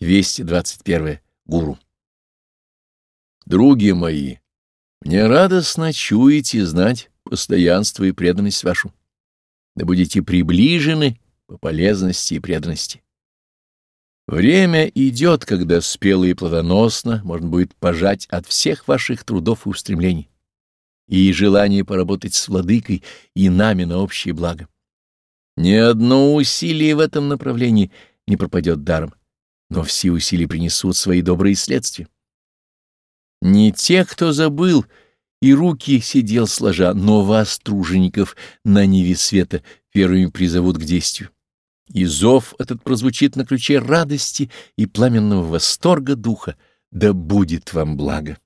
221. Гуру. Други мои, мне радостно чуять знать постоянство и преданность вашу. Да будете приближены по полезности и преданности. Время идет, когда спело и плодоносно можно будет пожать от всех ваших трудов и устремлений и желание поработать с владыкой и нами на общее благо. Ни одно усилие в этом направлении не пропадет даром, но все усилия принесут свои добрые следствия. Не те, кто забыл и руки сидел сложа, но вас, тружеников, на ниве света первыми призовут к действию. И зов этот прозвучит на ключе радости и пламенного восторга духа, да будет вам благо.